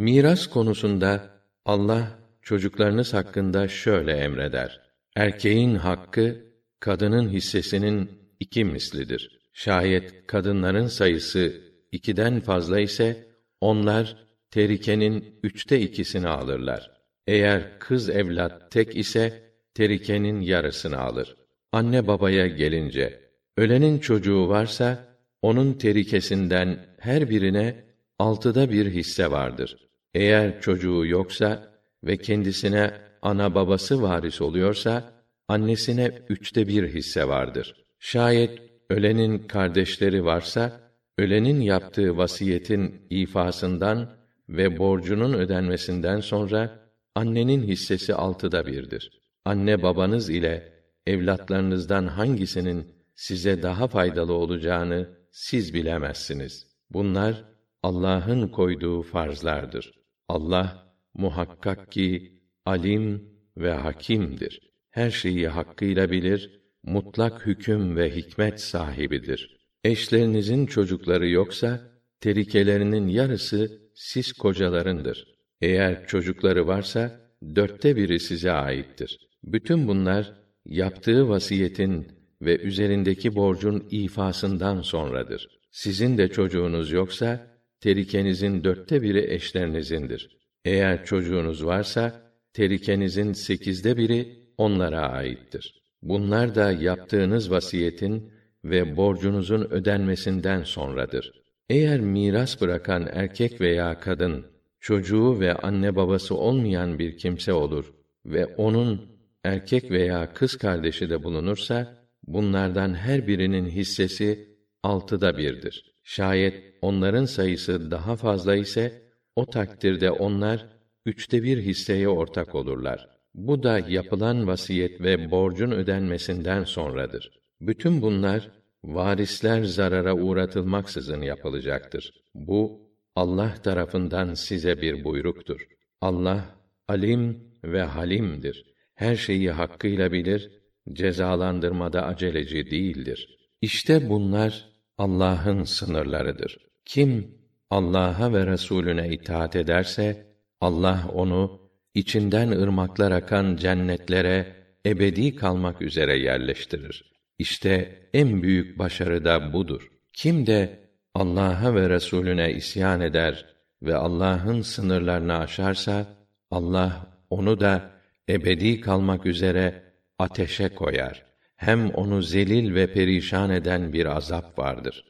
Miras konusunda Allah çocuklarınız hakkında şöyle emreder. Erkeğin hakkı kadının hissesinin iki mislidir. Şayet kadınların sayısı ikiden fazla ise onlar terikenin üçte ikisini alırlar. Eğer kız evlat tek ise terikenin yarısını alır. Anne babaya gelince ölenin çocuğu varsa onun terikesinden her birine altıda bir hisse vardır. Eğer çocuğu yoksa ve kendisine ana babası varis oluyorsa annesine üçte bir hisse vardır. Şayet ölenin kardeşleri varsa ölenin yaptığı vasiyetin ifasından ve borcunun ödenmesinden sonra annenin hissesi altıda birdir. Anne babanız ile evlatlarınızdan hangisinin size daha faydalı olacağını siz bilemezsiniz. Bunlar Allah'ın koyduğu farzlardır. Allah muhakkak ki alim ve hakimdir. Her şeyi hakkıyla bilir, mutlak hüküm ve hikmet sahibidir. Eşlerinizin çocukları yoksa terikelerinin yarısı siz kocalarındır. Eğer çocukları varsa dörtte biri size aittir. Bütün bunlar yaptığı vasiyetin ve üzerindeki borcun ifasından sonradır. Sizin de çocuğunuz yoksa terikenizin dörtte biri eşlerinizin,dir. Eğer çocuğunuz varsa terikenizin sekizde biri onlara aittir. Bunlar da yaptığınız vasiyetin ve borcunuzun ödenmesinden sonradır. Eğer miras bırakan erkek veya kadın çocuğu ve anne babası olmayan bir kimse olur ve onun erkek veya kız kardeşi de bulunursa bunlardan her birinin hissesi altıda birdir. Şayet onların sayısı daha fazla ise o takdirde onlar üçte bir hisseye ortak olurlar. Bu da yapılan vasiyet ve borcun ödenmesinden sonradır. Bütün bunlar varisler zarara uğratılmaksızın yapılacaktır. Bu Allah tarafından size bir buyruktur. Allah alim ve halimdir. Her şeyi hakkıyla bilir, cezalandırmada aceleci değildir. İşte bunlar Allah'ın sınırlarıdır. Kim Allah'a ve Resulüne itaat ederse Allah onu içinden ırmaklar akan cennetlere ebedi kalmak üzere yerleştirir. İşte en büyük başarı da budur. Kim de Allah'a ve Resulüne isyan eder ve Allah'ın sınırlarını aşarsa Allah onu da ebedi kalmak üzere ateşe koyar. Hem onu zelil ve perişan eden bir azap vardır.